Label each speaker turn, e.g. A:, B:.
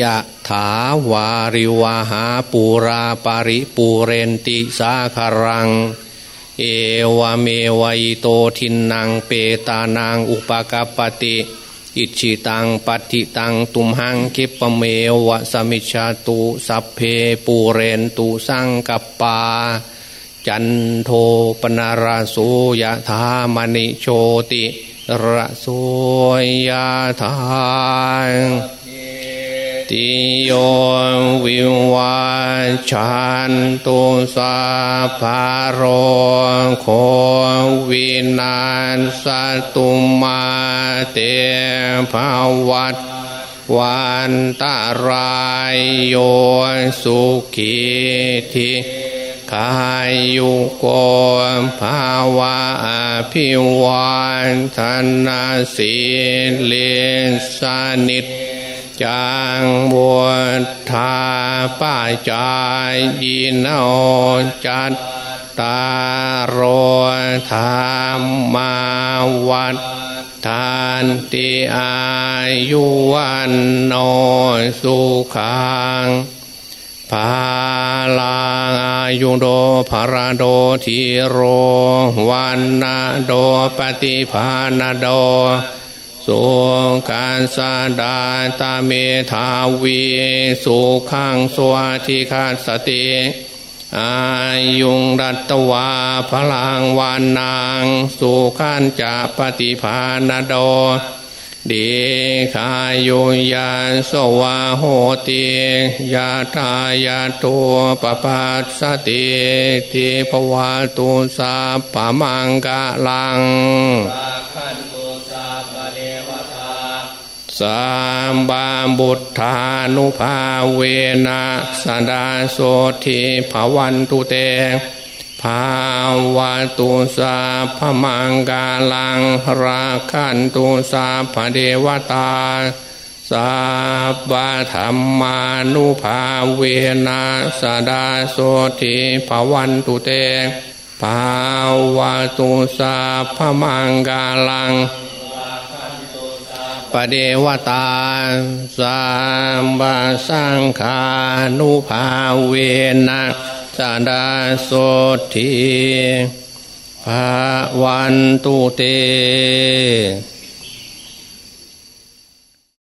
A: ยะถาวาริวาหาปูราปาริปูเรนติสาคารัง เอวเมวัยโตทินนางเปตานางอุปกาปติ อิชิตังปฏิตังตุมหังคิปเมวะสมิชาตุสัพเพปูเรนตุสังกปา จันโทปนาราสุยะธามณิโชติระโสยะธา ติโยวิวาชันตุสาภารโควินานสตุมาเตภาวัตวันตารายโยสุขีทิกายยุโกภาวะพิวันธนาสีเลสนิท จังบวธาป้าจายยินโอจัตตารโรธรรมาวัดทานติอายุวันโนสุขังภาลางอายุโดภาราโดทีโรวันนาโดปฏิภาณโด สุขันสาดาตาเมทาวีสุขังสวัติคาสติอายุงรัตวาพลังวานนางสุขันจะปฏิภาณโดดีขายุยาสวาโหติยาทายาตัวปปัสสติทิภวาตุสาปมังกะลัง สามบาบุตธานุภาเวนะสดาโสทิภวันตุเตภาวะตุสาพมังกาลังราคันตุสาพเดวตาสาบาธรรมานุภาเวนะสดาโสทิภวันตุเตภาวะตุสาพมังกาลัง ปเดวตาสามบาสังขานุภาเวนะสดาโสทีภาวันตุเต